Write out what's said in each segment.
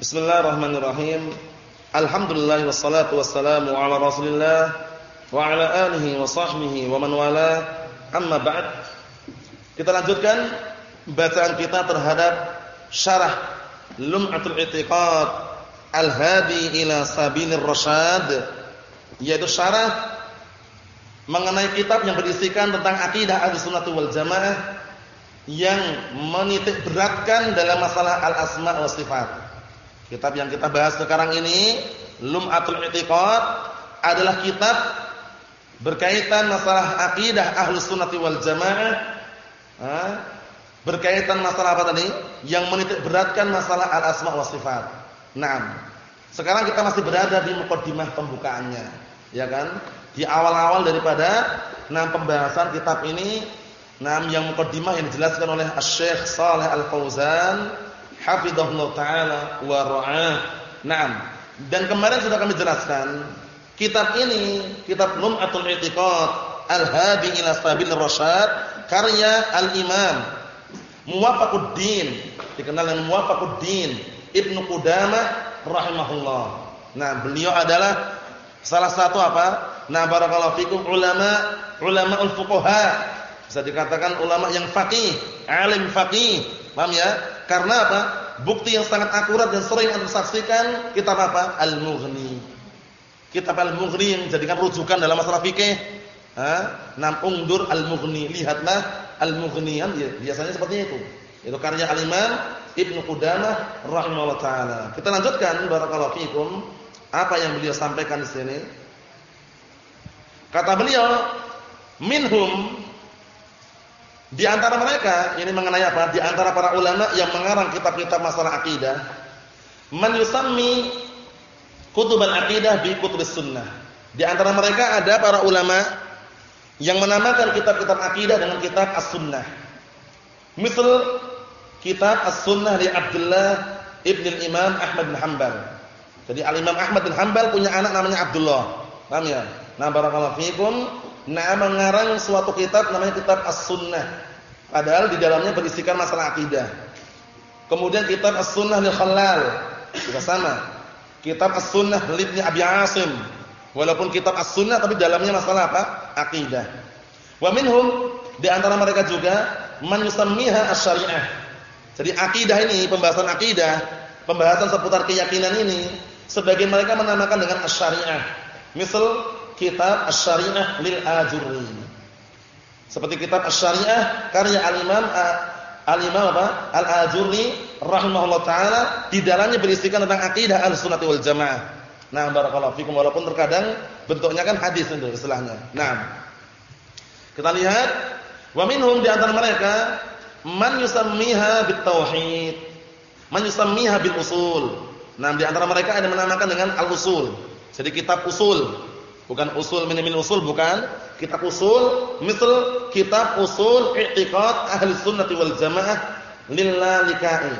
Bismillahirrahmanirrahim. Alhamdulillah wassalatu wassalamu ala Rasulillah wa ala alihi wa sahbihi wa man wala. Amma ba'd. Kita lanjutkan bacaan kita terhadap syarah Lum'atul I'tiqad Al-Hadi ila Sabilir Rasyad yaitu syarah mengenai kitab yang berisikan tentang akidah Ahlussunnah wal Jamaah yang menitik beratkan dalam masalah al-asma wa sifat. Kitab yang kita bahas sekarang ini, Lum'atul I'tiqad adalah kitab berkaitan masalah akidah Ahlus Sunnah wal Jamaah. berkaitan masalah apa tadi? Yang menitik beratkan masalah al-asma wa sifat. Naam. Sekarang kita masih berada di mukadimah pembukaannya, ya kan? Di awal-awal daripada nah pembahasan kitab ini Nam yang mukaddimah yang dijelaskan oleh Asy-Syaikh Al-Fauzan hafizahullah taala wa ra'ah. Naam. Dan kemarin sudah kami jelaskan kitab ini, kitab Lum'atul I'tiqad Al-Hadi ila Sabil Rasyad karya Al-Imam Muwafaquddin, dikenal dengan Muwafaquddin Ibnu Qudamah rahimahullah. Nah, beliau adalah salah satu apa? Nah, barakallahu fikum ulama ulama al-fuqaha bisa dikatakan ulama yang faqih, alim faqih. Paham ya? Karena apa? Bukti yang sangat akurat dan sering anda saksikan kitab apa? Al-Mughni. Kitab Al-Mughni yang jadikan rujukan dalam masalah fikih. Ha? Nam ungdur Al-Mughni. Lihatlah Al-Mughni kan biasanya seperti itu. Itu karya Al-Imam Ibnu Qudamah rahimahullah taala. Kita lanjutkan barakallahu fikum apa yang beliau sampaikan di sini. Kata beliau, minhum di antara mereka, ini mengenai apa? Di antara para ulama yang mengarang kitab-kitab masalah akidah, man yusammi akidah bi kutubis sunnah. Di antara mereka ada para ulama yang menamakan kitab-kitab akidah dengan kitab as-sunnah. Misal kitab as-sunnah di Abdullah ibn imam Ahmad bin Hanbal. Jadi al-Imam Ahmad bin Hanbal punya anak namanya Abdullah. Paham ya? Nah, barakallahu fikum Nah, mengarang suatu kitab namanya kitab As-Sunnah. Padahal di dalamnya berisikan masalah akidah. Kemudian kitab As-Sunnah lil Khalal juga sama. Kitab As-Sunnah li Abi Asim. Walaupun kitab As-Sunnah tapi dalamnya masalah apa? Akidah. Wa minhum di antara mereka juga man yusammiha asy-syari'ah. Jadi akidah ini, pembahasan akidah, pembahasan seputar keyakinan ini, sebagian mereka menamakan dengan asy-syari'ah. Misal kitab Asy-Syari'ah lil Ajurri. Seperti kitab Asy-Syari'ah karya Al-Imam Al-Imam apa? Al-Ajurri rahimahullah taala di dalamnya berisikan tentang akidah Ahlussunnah wal Jamaah. Nah, barakallahu fikum walaupun terkadang bentuknya kan hadis itu istilahnya. Nah. Kita lihat wa minhum di antara mereka man yusammiha bit tauhid. Man yusammiha bil usul. Nah, di antara mereka ada menamakan dengan al-usul. Jadi kitab usul Bukan usul min usul bukan. Kitab usul, misal kitab usul i'tiqad ahli sunnati wal jamaah lillalikai.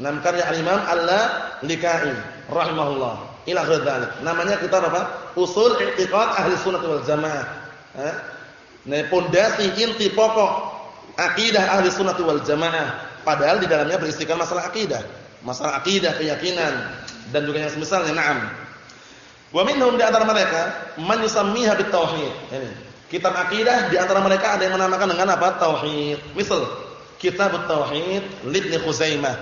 Nam karya al-Imam Al-Likai rahimahullah. Ila dzalik. Namanya kitab apa? Usul i'tiqad ahli sunnati wal jamaah. Eh? Nah, pondasi inti pokok akidah ahli sunnati wal jamaah. Padahal di dalamnya berisikan masalah akidah, masalah akidah, keyakinan dan juga yang semisalnya. Naam. Wa minhum di antara mereka man yusammiha bitauhid. Ini. Kitab akidah di antara mereka ada yang menamakan dengan apa? Tauhid. Misal Kitab Tauhid Ibnu Khuzaimah.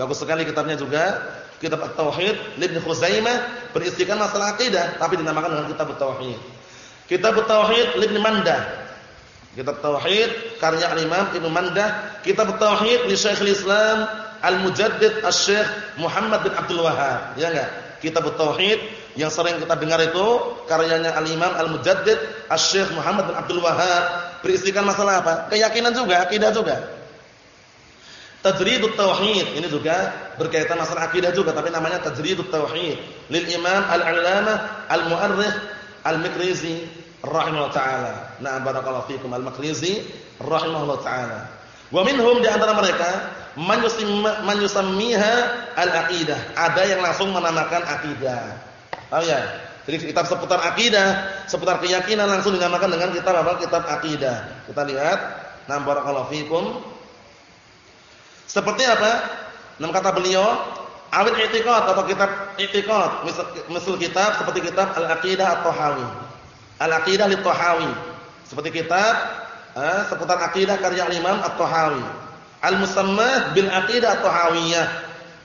Bagus sekali kitabnya juga. Kitab At-Tauhid Ibnu Khuzaimah berisikan masalah akidah tapi dinamakan dengan Kitab Tauhid. Kitab Tauhid Ibnu Mandah. Kitab Tauhid karya Al-Imam Ibnu Mandah. Kitab Tauhid li Syekhul Islam Al-Mujaddid Asy-Syaikh Muhammad bin Abdul Wahhab. Ya enggak? Kitab Tauhid yang sering kita dengar itu karyanya Al-Imam Al-Mujaddid Asy-Syaikh Muhammad bin Abdul Wahhab berisikan masalah apa? Keyakinan juga, akidah juga. Tajridut Tauhid ini juga berkaitan masalah akidah juga tapi namanya Tajridut Tauhid lil Imam Al-'Allamah Al-Mu'arrikh Al-Mikrizi rahimahullah taala. Nah, barakallahu fikum Al-Mikrizi rahimahullah taala. Wa minhum di antara mereka man yusammiha al-aqidah. Ada yang langsung menamakan akidah. Paham ya? Jadi kitab seputar akidah, seputar keyakinan langsung dinamakan dengan kitab apa? Kitab akidah. Kita lihat, nam barakallahu fikum. Seperti apa? Nam kata beliau, awil i'tiqad atau kitab i'tiqad, misal, kitab seperti kitab Al-Aqidah At-Tahawi. Al-Aqidah Lit-Tahawi. Seperti kitab eh, seputar akidah karya Imam At-Tahawi. Al-Musammah bil Aqidah At-Tahawiyah.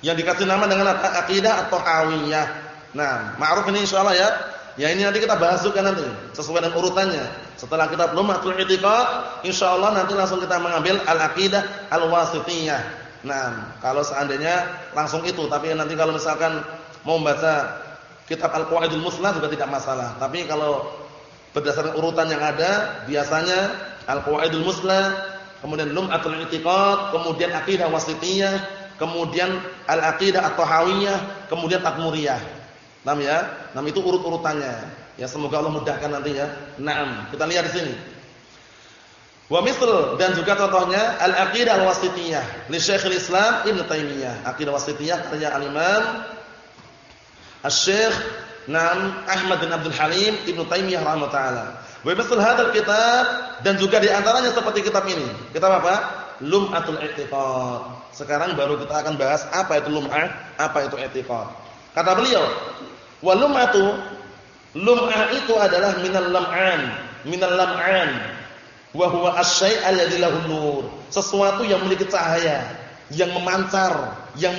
Yang dikasih nama dengan apa? Aqidah At-Tahawiyah. Nah, ma'ruf ini insyaallah ya. Ya ini nanti kita bahas juga nanti sesuai dengan urutannya. Setelah kita belum Lumatul I'tiqad, insyaallah nanti langsung kita mengambil Al-Aqidah Al-Wasithiyah. Nah, kalau seandainya langsung itu, tapi nanti kalau misalkan mau membaca kitab Al-Qawaidul Muslah juga tidak masalah. Tapi kalau berdasarkan urutan yang ada, biasanya Al-Qawaidul Muslah, kemudian Lum'atul I'tiqad, kemudian Aqidah Wasithiyah, kemudian Al-Aqidah At-Tahawiyah, kemudian Tadmuriyah. Nam ya? Nam itu urut-urutannya. Ya semoga Allah mudahkan nantinya. Naam. Kita lihat di sini. Wa misl dan juga contohnya al-aqidah al-wasithiyah li Syekhul Islam Ibnu Taimiyah. Aqidah wasithiyah karya al-Imam Asy-Syekh Naam Ahmad bin Abdul Halim Ibnu Taimiyah rahimahullah. Wa misl hadzal kitab dan juga di antaranya seperti kitab ini. Kitab apa? Lum'atul I'tiqad. Sekarang baru kita akan bahas apa itu lum'ah, apa itu i'tiqad. Kata beliau, Wa lum'atu lum'ah itu adalah minal lam'an, minal lam'an. Wa huwa asy-syai' alladzi lahu nur. Sesuatu yang memiliki cahaya, yang memancar, yang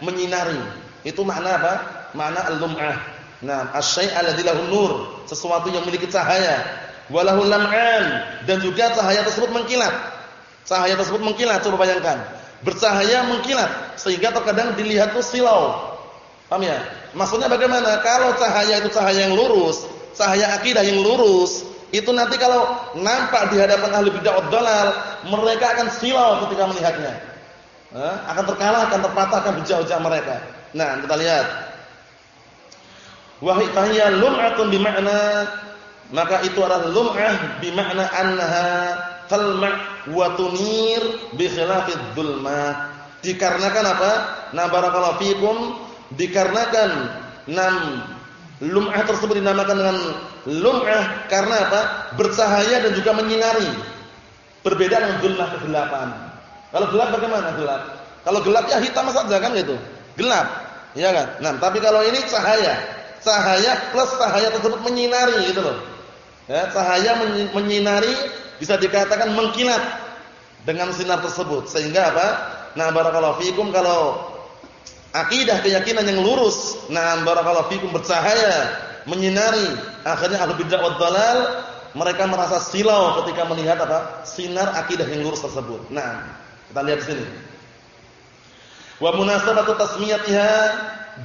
menyinari. Itu makna apa? Makna al-lum'ah. Nah, asy-syai' alladzi lahu nur, sesuatu yang memiliki cahaya. Wa lahu lam'an dan juga cahaya tersebut mengkilat. Cahaya tersebut mengkilat, coba bayangkan. Bercahaya mengkilat sehingga terkadang dilihat tuh silau. Paham ya? Maksudnya bagaimana? Kalau cahaya itu cahaya yang lurus, cahaya akidah yang lurus, itu nanti kalau nampak di hadapan ahli bid'ah dalal, mereka akan silau ketika melihatnya. Eh, akan terkalahkan, terpatahkan hujah-hujah mereka. Nah, kita lihat. Wa hiya lum'atun bima'na maka itu adalah lum'ah bima'na annaha talma' wa tunir bi khilafid dhulmah. Dikarenakan apa? Na barakallahu fikum dikarenakan enam lum'ah tersebut dinamakan dengan lum'ah karena apa? bercahaya dan juga menyinari. Berbeda dengan gelap kegelapan. Kalau gelap bagaimana gelap? Kalau gelap ya hitam saja kan gitu. Gelap. Ya kan? Nah, tapi kalau ini cahaya. Cahaya plus cahaya tersebut menyinari gitu loh. Ya, cahaya menyinari bisa dikatakan mengkilat dengan sinar tersebut. Sehingga apa? Nah, barakallahu fikum kalau akidah keyakinan yang lurus. Nah, barakallahu fikum bercahaya, menyinari. Akhirnya ahli bid'ah wad dalal mereka merasa silau ketika melihat apa? sinar akidah yang lurus tersebut. Nah, kita lihat di sini. Wa munasabatu tasmiyatiha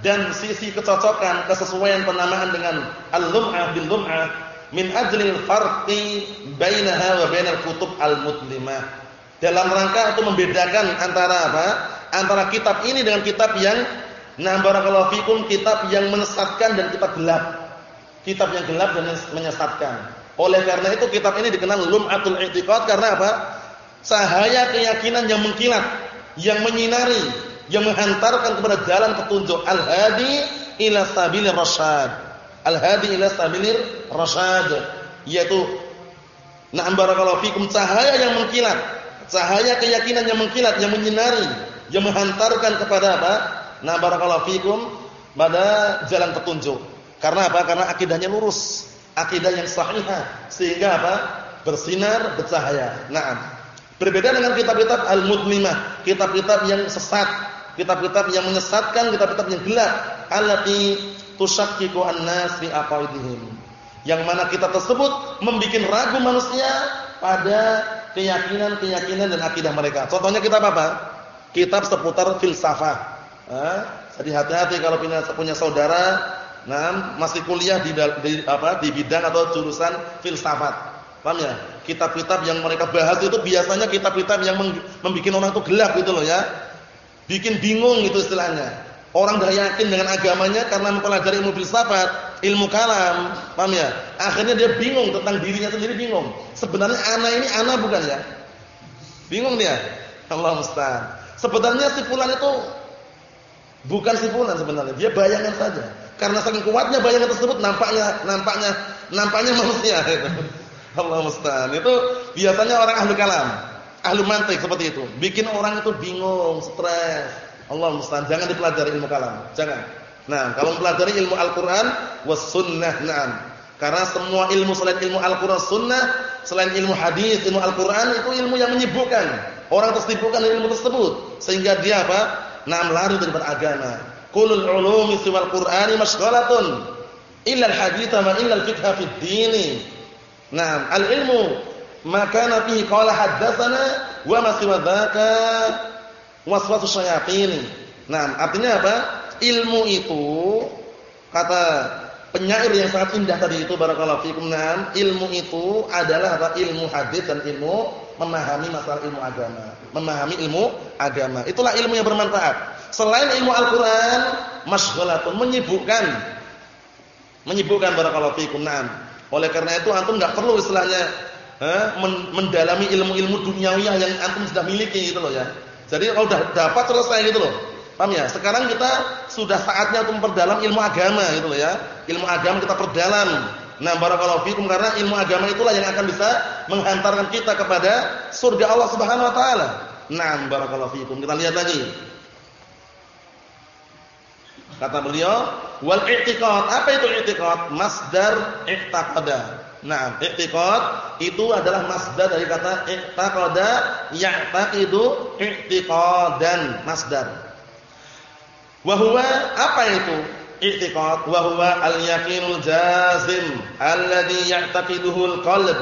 dan sisi kecocokan kesesuaian penamaan dengan al-lum'ah bil lum'ah min ajlil farqi bainaha wa bainal kutub al-mutlimah dalam rangka untuk membedakan antara apa antara kitab ini dengan kitab yang nah barakallahu fikum kitab yang menyesatkan dan kitab gelap. Kitab yang gelap dan menyesatkan. Oleh karena itu kitab ini dikenal Lum'atul I'tiqad karena apa? Cahaya keyakinan yang mengkilat, yang menyinari, yang menghantarkan kepada jalan petunjuk al-hadi ila sabilir rasyad. Al-hadi ila sabilir rasyad, yaitu nah barakallahu fikum cahaya yang mengkilat, cahaya keyakinan yang mengkilat, yang menyinari, yang menghantarkan kepada apa? Nah, barakallahu fikum pada jalan petunjuk. Karena apa? Karena akidahnya lurus, akidah yang sahihah sehingga apa? bersinar, bercahaya. Nah, berbeda dengan kitab-kitab al-mudlimah, kitab-kitab yang sesat, kitab-kitab yang menyesatkan, kitab-kitab yang gelap, allati tusyakkiku an-nas fi aqaidihim. Yang mana kitab tersebut membuat ragu manusia pada keyakinan-keyakinan dan akidah mereka. Contohnya kitab apa? Kitab seputar filsafah. Eh, jadi hati-hati kalau punya punya saudara, nah masih kuliah di, di apa di bidang atau jurusan filsafat. Paham ya? Kitab-kitab yang mereka bahas itu biasanya kitab-kitab yang membuat orang itu gelap gitu loh ya. Bikin bingung itu istilahnya. Orang dah yakin dengan agamanya karena mempelajari ilmu filsafat, ilmu kalam, paham ya? Akhirnya dia bingung tentang dirinya sendiri bingung. Sebenarnya anak ini anak bukan ya? Bingung dia. Allah musta'an. Sebenarnya si fulan itu bukan si fulan sebenarnya, dia bayangan saja. Karena saking kuatnya bayangan tersebut nampaknya nampaknya nampaknya manusia. Allah musta'an. Itu biasanya orang ahli kalam, ahli mantik seperti itu. Bikin orang itu bingung, stres. Allah musta'an. Jangan dipelajari ilmu kalam. Jangan. Nah, kalau mempelajari ilmu Al-Qur'an was sunnah, na'am. Karena semua ilmu selain ilmu Al-Qur'an sunnah, selain ilmu hadis, ilmu Al-Qur'an itu ilmu yang menyibukkan. Orang tersibukkan dengan ilmu tersebut sehingga dia apa? Naam lari dari agama. Kulul ulumi siwal Qur'ani masyghalatun illa al-hadits wa illa al-fiqh fi ad-din. Naam, al-ilmu ma kana fihi qala haddatsana wa ma siwa dzaka waswasu syayatin. Naam, artinya apa? Ilmu itu kata penyair yang sangat indah tadi itu barakallahu fikum. Naam, ilmu itu adalah apa? Ilmu hadis dan ilmu memahami masalah ilmu agama. Memahami ilmu agama. Itulah ilmu yang bermanfaat. Selain ilmu Al-Qur'an, masyghalatun menyibukkan. Menyibukkan barakallahu fikum. Naam. Oleh karena itu antum enggak perlu istilahnya eh, mendalami ilmu-ilmu duniawiyah yang antum sudah miliki gitu loh ya. Jadi kalau sudah dapat selesai gitu loh. Paham ya? Sekarang kita sudah saatnya untuk memperdalam ilmu agama gitu loh ya. Ilmu agama kita perdalam. Nah, barakallahu fikum karena ilmu agama itulah yang akan bisa menghantarkan kita kepada surga Allah Subhanahu wa taala. Nah, barakallahu fikum. Kita lihat lagi. Kata beliau, wal i'tiqad. Apa itu i'tiqad? Masdar i'taqada. Nah, i'tiqad itu adalah masdar dari kata i'taqada ya'taqidu i'tiqadan, masdar. Wa apa itu? I'tiqad wa huwa al-yaqinul jazim alladhi ya'taqiduhu al-qalb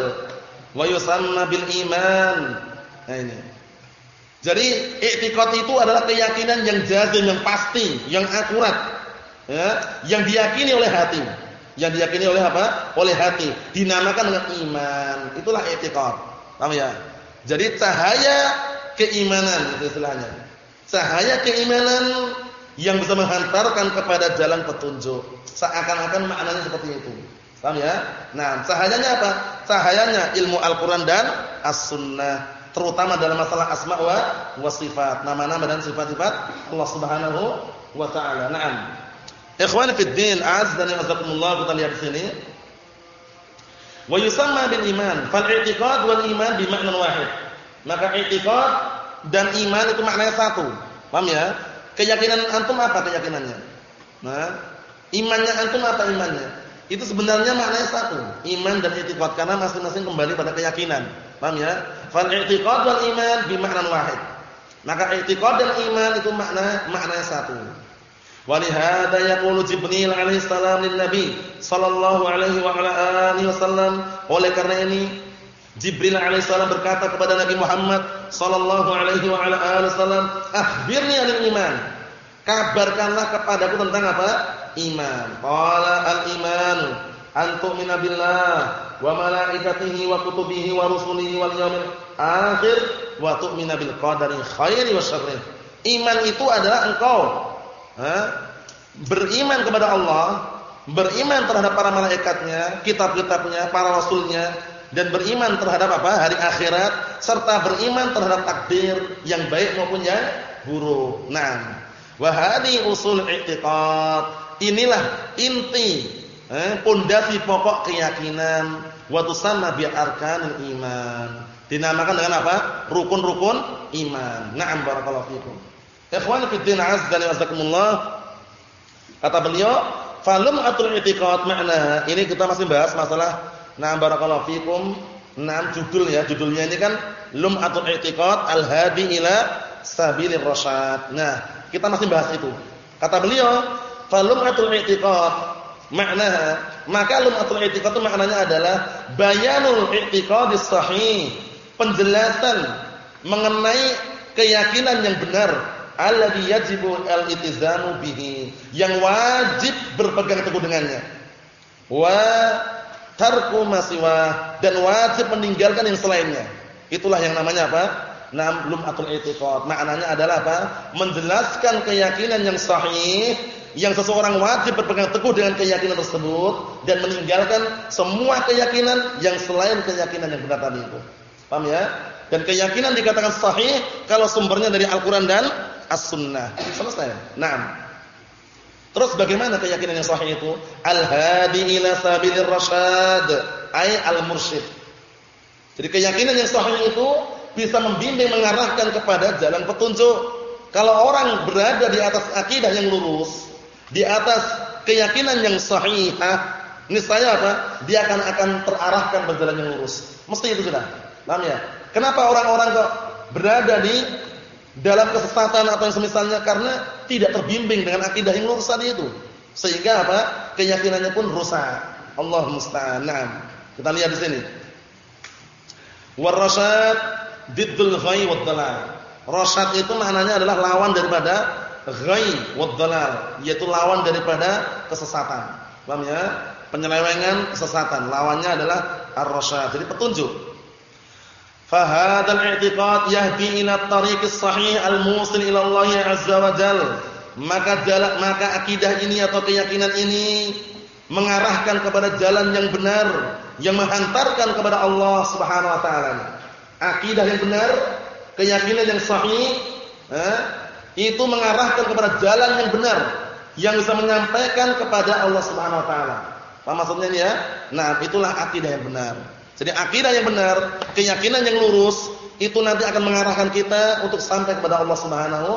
wa yusamma bil iman. Nah ini. Jadi i'tiqad itu adalah keyakinan yang jazim, yang pasti, yang akurat. Ya, yang diyakini oleh hati. Yang diyakini oleh apa? Oleh hati. Dinamakan dengan iman. Itulah i'tiqad. Paham ya? Jadi cahaya keimanan itu istilahnya. Cahaya keimanan yang bisa menghantarkan kepada jalan petunjuk. Seakan-akan maknanya seperti itu. Paham ya? Nah, cahayanya apa? Cahayanya ilmu Al-Qur'an dan As-Sunnah terutama dalam masalah asma wa wasifat, nama-nama dan sifat-sifat Allah Subhanahu wa taala. Naam. Ikhwan fi din, azza wa jazakumullah kita lihat sini. Wa yusamma bil iman, fal i'tiqad wal iman bi makna wahid. Maka i'tiqad dan iman itu maknanya satu. Paham ya? Keyakinan antum apa keyakinannya? Nah, imannya antum apa imannya? Itu sebenarnya maknanya satu, iman dan i'tiqad karena masing-masing kembali pada keyakinan. Paham ya? Fal i'tiqad wal iman bi ma'nan wahid. Maka i'tiqad dan iman itu makna maknanya satu. Walihada yaqulu Jibril alaihi salam lin Nabi sallallahu alaihi wa ala alihi wasallam. Oleh karena ini Jibril alaihi salam berkata kepada Nabi Muhammad sallallahu alaihi wa ala alihi wasallam, "Akhbirni 'anil iman." Kabarkanlah kepadaku tentang apa? Iman. Qala al-imanu an tu'mina billah wa malaikatihi wa kutubihi wa rusulihi wal yaumil akhir wa tu'mina bil qadari khairi wa syarri. Iman itu adalah engkau ha, beriman kepada Allah, beriman terhadap para malaikatnya, kitab-kitabnya, para rasulnya dan beriman terhadap apa? hari akhirat serta beriman terhadap takdir yang baik maupun yang buruk. Nah, wa hadi usul i'tiqad. Inilah inti eh, pondasi pokok keyakinan wa tusanna bi iman. Dinamakan dengan apa? Rukun-rukun iman. Na'am barakallahu fikum. Ikhwani fi din azza wa. Kata beliau, falum atul i'tiqad makna. Ini kita masih bahas masalah na'am barakallahu fikum. Na'am judul ya, judulnya ini kan lum atul i'tiqad al-hadi ila sabilir rasyad. Nah, kita masih bahas itu. Kata beliau, falum atul i'tiqad makna maka lum'atul i'tiqad itu maknanya adalah bayanul i'tiqadis sahih penjelasan mengenai keyakinan yang benar alladhi yajibu al-ittizamu bihi yang wajib berpegang teguh dengannya wa tarku masiwa dan wajib meninggalkan yang selainnya itulah yang namanya apa Nam lum'atul i'tiqad maknanya adalah apa menjelaskan keyakinan yang sahih yang seseorang wajib berpegang teguh dengan keyakinan tersebut dan meninggalkan semua keyakinan yang selain keyakinan yang benar tadi itu. Paham ya? Dan keyakinan dikatakan sahih kalau sumbernya dari Al-Qur'an dan As-Sunnah. Selesai. Naam. Terus bagaimana keyakinan yang sahih itu? Al-hadi ila sabilir rasyad, ay al-mursyid. Jadi keyakinan yang sahih itu bisa membimbing mengarahkan kepada jalan petunjuk Kalau orang berada di atas akidah yang lurus, di atas keyakinan yang sahihah, niscaya apa? Dia akan akan terarahkan berjalan yang lurus. Mesti itu sudah. Paham ya? Kenapa orang-orang kok berada di dalam kesesatan atau yang semisalnya karena tidak terbimbing dengan akidah yang lurus tadi itu. Sehingga apa? Keyakinannya pun rusak. Allah musta'an. Kita lihat di sini. Warasyad diddul ghai wad dalal. Rasyad itu maknanya adalah lawan daripada ghai wad dalal, yaitu lawan daripada kesesatan. Paham ya? Penyelewengan kesesatan, lawannya adalah ar-rasyad. Jadi petunjuk. Fahadal i'tiqad yahdi ila tariqis sahih al-musil ila Allah azza wa jalla. Maka jalan maka akidah ini atau keyakinan ini mengarahkan kepada jalan yang benar yang menghantarkan kepada Allah Subhanahu wa taala. Akidah yang benar, keyakinan yang sahih, eh, itu mengarahkan kepada jalan yang benar yang bisa menyampaikan kepada Allah Subhanahu wa taala. Apa maksudnya ini ya? Nah, itulah akidah yang benar. Jadi akidah yang benar, keyakinan yang lurus itu nanti akan mengarahkan kita untuk sampai kepada Allah Subhanahu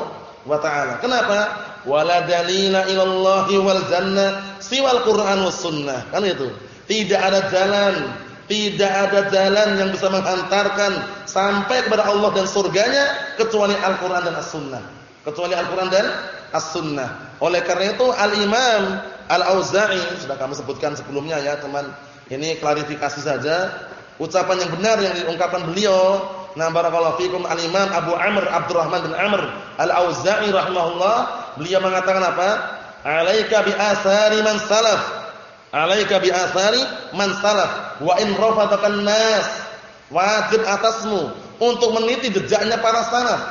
wa taala. Kenapa? Wala dalila ilallahi wal jannah siwal Qur'an was sunnah. Kan itu. Tidak ada jalan, tidak ada jalan yang bisa menghantarkan sampai kepada Allah dan surganya kecuali Al-Qur'an dan As-Sunnah. Kecuali Al-Qur'an dan As-Sunnah. Oleh karena itu Al-Imam Al-Auza'i sudah kami sebutkan sebelumnya ya, teman. Ini klarifikasi saja. Ucapan yang benar yang diungkapkan beliau, nah barakallahu fikum Al-Imam Abu Amr Abdurrahman bin Amr Al-Auza'i rahimahullah, beliau mengatakan apa? Alaika bi asari man salaf Alaika bi athari man salaf wa in rafadakan nas. Wajib atasmu untuk meniti jejaknya para salaf,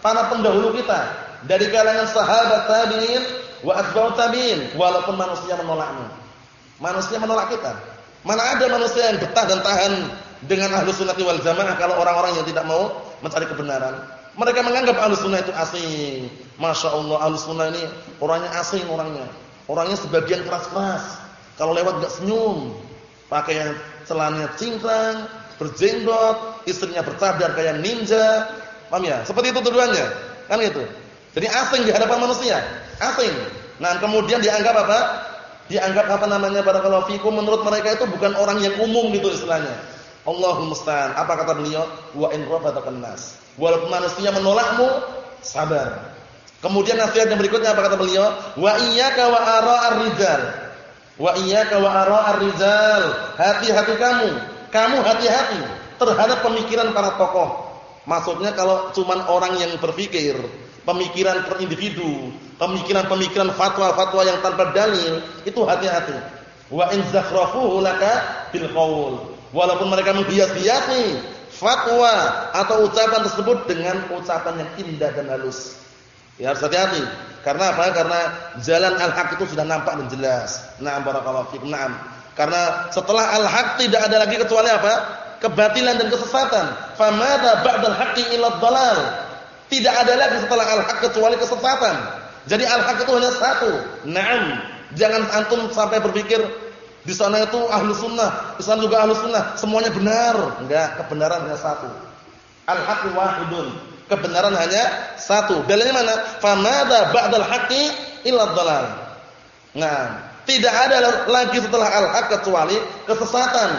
para pendahulu kita dari kalangan sahabat tabi'in wa atba'ut tabi'in walaupun manusia menolakmu. Manusia menolak kita. Mana ada manusia yang betah dan tahan dengan ahlu sunnati wal jamaah kalau orang-orang yang tidak mau mencari kebenaran. Mereka menganggap ahlu sunnah itu asing. Masya Allah ahlu sunnah ini orangnya asing orangnya. Orangnya sebagian keras-keras. Kalau lewat enggak senyum, pakai celananya cingkrang, berjenggot, istrinya bercadar kayak ninja. Paham ya? Seperti itu tuduhannya. Kan gitu. Jadi asing di hadapan manusia, asing. Nah, kemudian dianggap apa? Dianggap apa namanya barakallahu fikum menurut mereka itu bukan orang yang umum gitu istilahnya. Allahul musta'an. Apa kata beliau? Wa in rafatakan nas. Walaupun manusia menolakmu, sabar. Kemudian nasihat yang berikutnya apa kata beliau? Wa iyyaka wa ara'ar rijal. Wa iyyaka wa ara'ar rijal. Hati-hati kamu. Kamu hati-hati terhadap pemikiran para tokoh. Maksudnya kalau cuman orang yang berpikir, pemikiran per individu, pemikiran-pemikiran fatwa-fatwa yang tanpa dalil, itu hati-hati. Wa in zakhrafuhu laka bil qaul. Walaupun mereka menghias-hiasi fatwa atau ucapan tersebut dengan ucapan yang indah dan halus. Ya harus hati-hati. Karena apa? Karena jalan al-haq itu sudah nampak dan jelas. Na'am barakallahu fikum. Na'am. Karena setelah al-haq tidak ada lagi kecuali apa? Kebatilan dan kesesatan. Famada ba'dal haqqi ila dhalal. Tidak ada lagi setelah al-haq kecuali kesesatan. Jadi al-haq itu hanya satu. Naam. Jangan antum sampai berpikir di sana itu ahlu sunnah, di sana juga ahlu sunnah, semuanya benar. Enggak, kebenaran hanya satu. Al-haq wahidun kebenaran hanya satu. Dalilnya mana? Famada ba'dal haqqi illa dhalal. Nah, tidak ada lagi setelah al-haq kecuali kesesatan.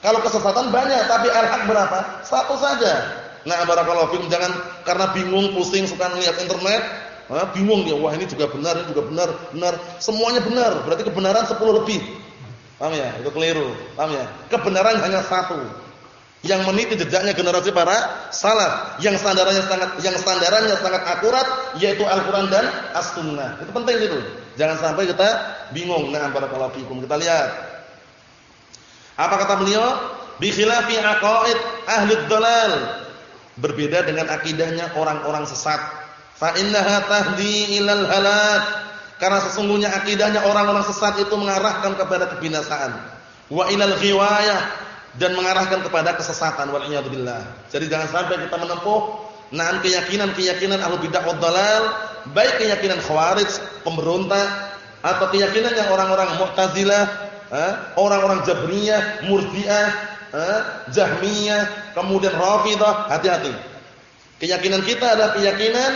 Kalau kesesatan banyak, tapi al-haq berapa? Satu saja. Nah, barakallahu fikum jangan karena bingung, pusing suka lihat internet, nah, bingung dia, wah ini juga benar, ini juga benar, benar. Semuanya benar, berarti kebenaran 10 lebih. Paham ya? Itu keliru. Paham ya? Kebenaran hanya satu yang meniti jejaknya generasi para salaf yang standarannya sangat yang standarannya sangat akurat yaitu Al-Qur'an dan As-Sunnah. Itu penting itu. Jangan sampai kita bingung. Nah, barakallahu fikum. Kita lihat. Apa kata beliau? Bi khilafi aqaid ahli dhalal. Berbeda dengan akidahnya orang-orang sesat. Fa innaha tahdi ilal halak. Karena sesungguhnya akidahnya orang-orang sesat itu mengarahkan kepada kebinasaan. Wa ilal ghiwayah dan mengarahkan kepada kesesatan wal billah. Jadi jangan sampai kita menempuh nan keyakinan-keyakinan ahlu bidah wad dalal, baik keyakinan khawarij, pemberontak atau keyakinan yang orang-orang Mu'tazilah, orang-orang Jabriyah, Murji'ah, Jahmiyah, kemudian Rafidah, hati-hati. Keyakinan kita adalah keyakinan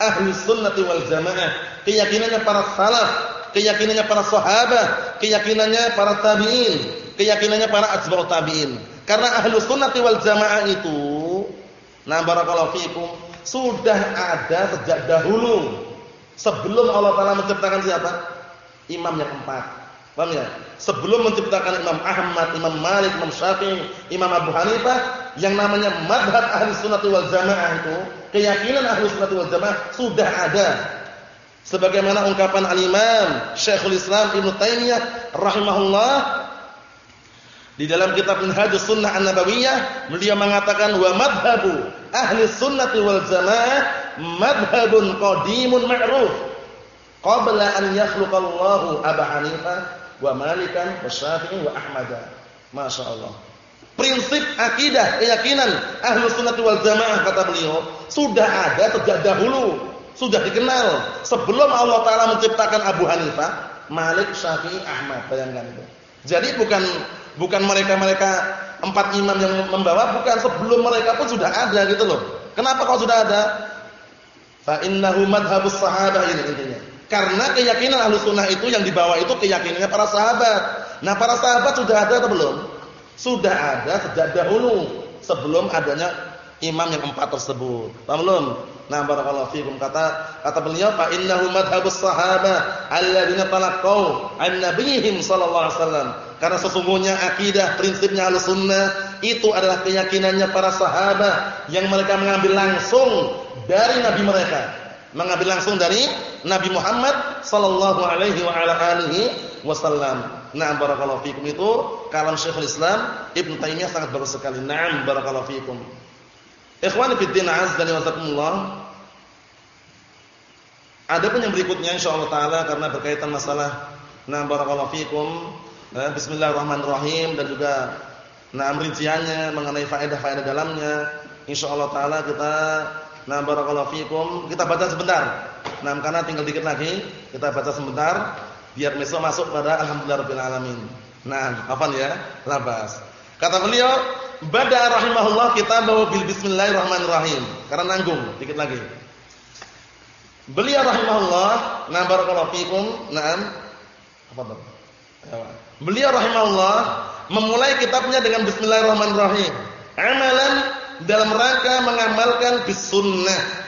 ahli sunnati wal jamaah, keyakinannya para salaf, keyakinannya para sahabat, keyakinannya para tabi'in, keyakinannya para atba'ut tabi'in. Karena ahli sunnati wal jamaah itu, nah barakallahu fikum, sudah ada sejak dahulu. Sebelum Allah Taala menciptakan siapa? Imam yang empat. Paham ya? Sebelum menciptakan Imam Ahmad, Imam Malik, Imam Syafi'i, Imam Abu Hanifah, yang namanya madhab ahli sunnati wal jamaah itu, keyakinan ahli sunnati wal jamaah sudah ada sebagaimana ungkapan al-Imam Syekhul Islam Ibnu Taimiyah rahimahullah di dalam kitab Minhajus Sunnah An-Nabawiyah beliau mengatakan wa madhabu ahli sunnati wal jamaah madhabun qadimun ma'ruf qabla an yakhluqallahu Abu Hanifah wa Malikan wa Syafi'i wa Ahmad. Masyaallah. Prinsip akidah keyakinan ahli sunnati wal jamaah kata beliau sudah ada sejak dahulu sudah dikenal sebelum Allah taala menciptakan Abu Hanifah, Malik, Syafi'i, Ahmad, bayangkan itu. Jadi bukan bukan mereka-mereka empat imam yang membawa, bukan sebelum mereka pun sudah ada gitu loh. Kenapa kalau sudah ada? Fa innahu madhhabus sahabah ini intinya. Karena keyakinan ahlu sunnah itu yang dibawa itu keyakinannya para sahabat. Nah para sahabat sudah ada atau belum? Sudah ada sejak dahulu sebelum adanya imam yang empat tersebut. Paham belum? Nah, barakallahu kata kata beliau fa innahu madhhabus sahaba alladziina talaqqau an nabiyihim sallallahu alaihi wasallam. Karena sesungguhnya akidah prinsipnya Ahlussunnah itu adalah keyakinannya para sahabat yang mereka mengambil langsung dari nabi mereka. Mengambil langsung dari Nabi Muhammad sallallahu alaihi wa ala alihi wasallam. Nah, barakallahu fikum itu kalam Syekhul Islam Ibnu Taimiyah sangat bagus sekali. Naam barakallahu fikum. Ikhwan fi din azza wa jazakumullah. Ada pun yang berikutnya insyaallah taala karena berkaitan masalah nah barakallahu fikum. Nah, bismillahirrahmanirrahim dan juga nah rinciannya mengenai faedah-faedah dalamnya. Insyaallah taala kita nah barakallahu fikum, kita baca sebentar. Nah, karena tinggal dikit lagi, kita baca sebentar biar besok masuk pada alhamdulillahirabbil alamin. Nah, apa ya? Labas. Kata beliau, Bada rahimahullah kitabahu bil bismillahirrahmanirrahim. Karena nanggung dikit lagi. Beliau rahimahullah, na barakallahu fikum, na'am. Apa tuh? Beliau rahimahullah memulai kitabnya dengan bismillahirrahmanirrahim. Amalan dalam rangka mengamalkan bis sunnah.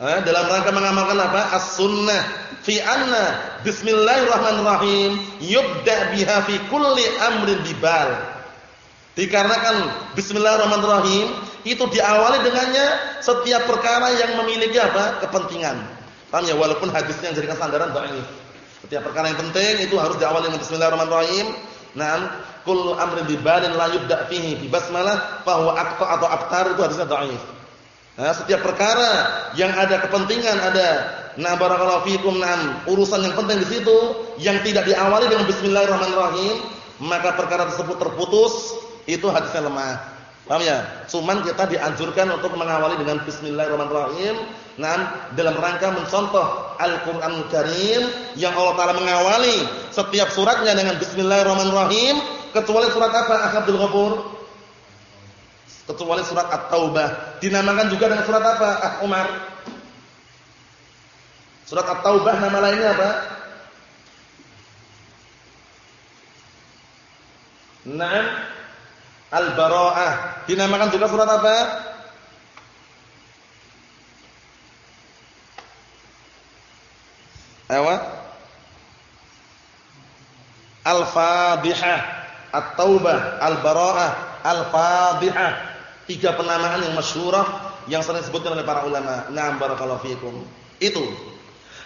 Eh, dalam rangka mengamalkan apa? As-sunnah. Fi anna bismillahirrahmanirrahim yubda biha fi kulli amrin dibal. Dikarenakan bismillahirrahmanirrahim itu diawali dengannya setiap perkara yang memiliki apa? kepentingan. Paham ya? Walaupun hadisnya yang jadikan sandaran dhaif. Setiap perkara yang penting itu harus diawali dengan bismillahirrahmanirrahim. Naam, kullu amrin bibalin la yubda fihi bi basmalah fa huwa aqta atau aktar itu hadisnya dhaif. Nah, setiap perkara yang ada kepentingan, ada nah barakallahu fikum nam urusan yang penting di situ yang tidak diawali dengan bismillahirrahmanirrahim, maka perkara tersebut terputus itu hadisnya lemah. Paham ya? Cuman kita dianjurkan untuk mengawali dengan bismillahirrahmanirrahim. Nah, dalam rangka mencontoh Al-Qur'an Karim yang Allah taala mengawali setiap suratnya dengan bismillahirrahmanirrahim, kecuali surat apa? Abdul Ghafur. Kecuali surat At-Taubah. Dinamakan juga dengan surat apa? Ah Umar. Surat At-Taubah nama lainnya apa? Naam Al-Bara'ah. Dinamakan juga surat? Apa? Al-Fadhihah, At-Taubah, Al-Bara'ah, Al-Fadhihah. Tiga penamaan yang masyhurah yang sering disebutkan oleh para ulama. Naam barakallahu fikum. Itu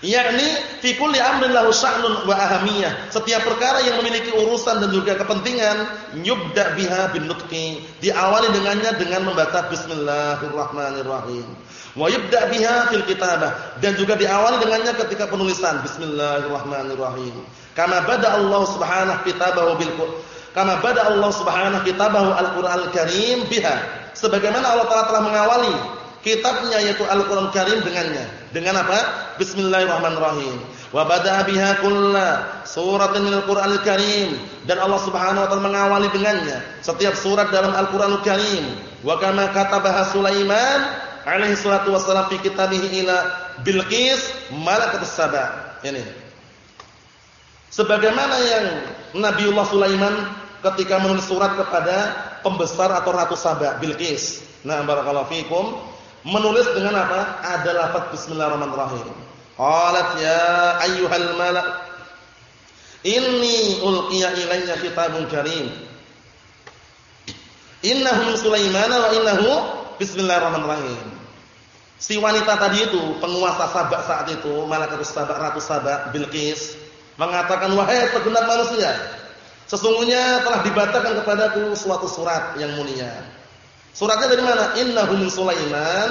yakni fi kulli amrin lahu sya'nun wa ahamiyah. Setiap perkara yang memiliki urusan dan juga kepentingan yubda biha bin nutqi. Diawali dengannya dengan membaca bismillahirrahmanirrahim. Wa yubda biha fil kitabah dan juga diawali dengannya ketika penulisan bismillahirrahmanirrahim. Kama bada Allah Subhanahu kitabahu bil Kama bada Allah Subhanahu kitabahu al-Qur'an al-Karim biha. Sebagaimana Allah Taala telah mengawali kitabnya yaitu Al-Qur'an Karim dengannya. Dengan apa? Bismillahirrahmanirrahim. Wa bada'a biha kulla suratin minal Qur'anil Karim dan Allah Subhanahu wa taala mengawali dengannya setiap surat dalam Al-Qur'anul Karim. Wa kama katabaha Sulaiman alaihi salatu wassalam fi kitabihi ila Bilqis malakatus saba. Ini. Sebagaimana yang Nabiullah Sulaiman ketika menulis surat kepada pembesar atau ratu Saba Bilqis. Nah, barakallahu fikum menulis dengan apa? Ada lafaz bismillahirrahmanirrahim. Qalat ya ayyuhal malak inni ulqiya ilayya kitabun karim. Innahu Sulaiman wa innahu bismillahirrahmanirrahim. Si wanita tadi itu, penguasa Sabak saat itu, Malakatus Sabak, Ratu Sabak, Bilqis, mengatakan, wahai segenap manusia, sesungguhnya telah dibacakan kepadaku suatu surat yang mulia. Suratnya dari mana? Innahu min Sulaiman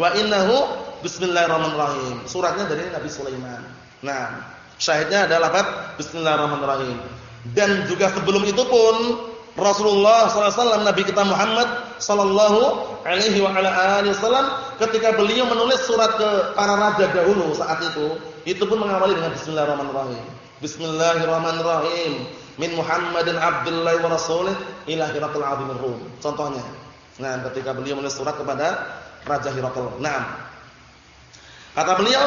wa innahu bismillahirrahmanirrahim. Suratnya dari Nabi Sulaiman. Nah, syahidnya adalah apa? Bismillahirrahmanirrahim. Dan juga sebelum itu pun Rasulullah SAW Nabi kita Muhammad Sallallahu Alaihi Wasallam ketika beliau menulis surat ke para raja dahulu saat itu itu pun mengawali dengan Bismillahirrahmanirrahim Bismillahirrahmanirrahim min Muhammadin Abdullah wa Rasulih ila Hiratul Azimir Rum contohnya nah ketika beliau menulis surat kepada Raja Hiratul nah kata beliau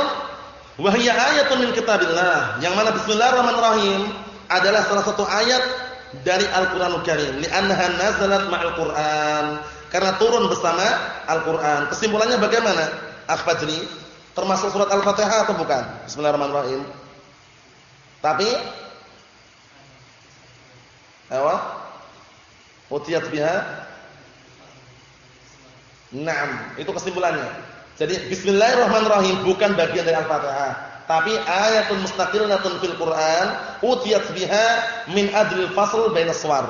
wahya ayatun min kitabillah yang mana Bismillahirrahmanirrahim adalah salah satu ayat dari Al-Qur'anul Karim li'annaha nazalat ma'al Qur'an karena turun bersama Al-Qur'an. Kesimpulannya bagaimana? Al-Fajri termasuk surat Al-Fatihah atau bukan? Bismillahirrahmanirrahim. Tapi apa? Utiyat biha Naam, itu kesimpulannya. Jadi bismillahirrahmanirrahim bukan bagian dari Al-Fatihah tapi ayatun mustaqillatun fil Quran utiyat biha min adlil fasl bainas suwar.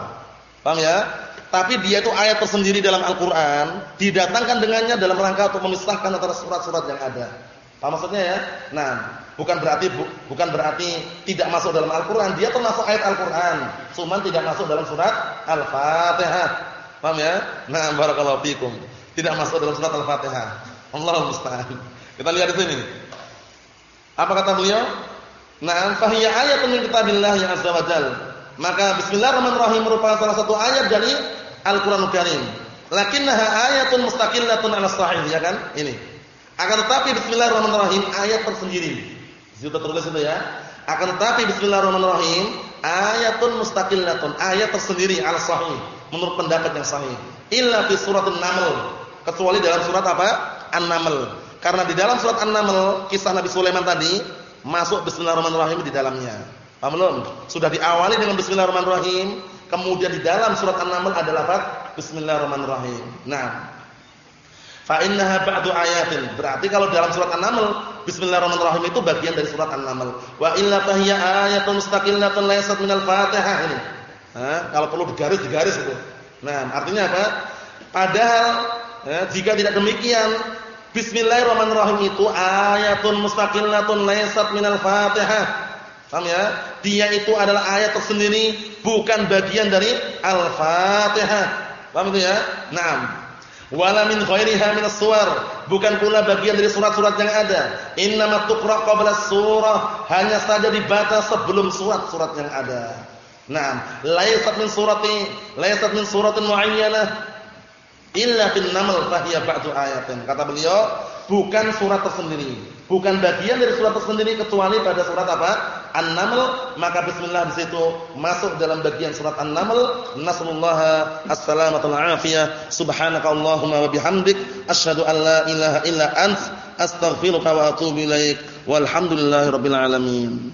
Paham ya? Tapi dia itu ayat tersendiri dalam Al-Qur'an, didatangkan dengannya dalam rangka untuk memisahkan antara surat-surat yang ada. Paham maksudnya ya? Nah, bukan berarti bu, bukan berarti tidak masuk dalam Al-Qur'an, dia termasuk ayat Al-Qur'an, cuma tidak masuk dalam surat Al-Fatihah. Paham ya? Nah, barakallahu fikum. Tidak masuk dalam surat Al-Fatihah. Allahu musta'an. Kita lihat di sini. Apa kata beliau? Na'am fahiya ayatun min kitabillah ya azza wajal. Maka bismillahirrahmanirrahim merupakan salah satu ayat dari Al-Qur'anul Karim. Lakinnaha ayatun mustaqillatun 'ala sahih, ya kan? Ini. Akan tetapi bismillahirrahmanirrahim ayat tersendiri. Sudah tertulis itu ya. Akan tetapi bismillahirrahmanirrahim ayatun mustaqillatun, ayat tersendiri 'ala sahih menurut pendapat yang sahih. Illa fi suratul Naml. Kecuali dalam surat apa? An-Naml. Karena di dalam surat An-Naml kisah Nabi Sulaiman tadi masuk bismillahirrahmanirrahim di dalamnya. Paham belum? Sudah diawali dengan bismillahirrahmanirrahim, kemudian di dalam surat An-Naml ada lafaz bismillahirrahmanirrahim. Nah, fa innaha ba'du ayatin. Berarti kalau dalam surat An-Naml bismillahirrahmanirrahim itu bagian dari surat An-Naml. Wa illa fahiya ayatun mustaqillatun laysat minal Fatihah ini. Nah, kalau perlu digaris digaris itu. Nah, artinya apa? Padahal ya, jika tidak demikian Bismillahirrahmanirrahim itu ayatun mustaqillatun laysat minal Fatihah. Paham ya? Dia itu adalah ayat tersendiri, bukan bagian dari Al-Fatihah. Paham itu ya? Naam. Wala min ghairiha minas suwar, bukan pula bagian dari surat-surat yang ada. Innamat tuqra qabla surah, hanya saja dibaca sebelum surat-surat yang ada. Naam, laysat min surati, laysat min suratin muayyanah, illa bin naml fahiya ba'du ayatin. Kata beliau, bukan surat tersendiri, bukan bagian dari surat tersendiri kecuali pada surat apa? An-Naml, maka bismillah di situ masuk dalam bagian surat An-Naml. Nasallallahu as-salamata wal afiyah. Subhanakallahumma wa bihamdik asyhadu an la ilaha illa ant astaghfiruka wa atubu ilaik. Walhamdulillahirabbil alamin.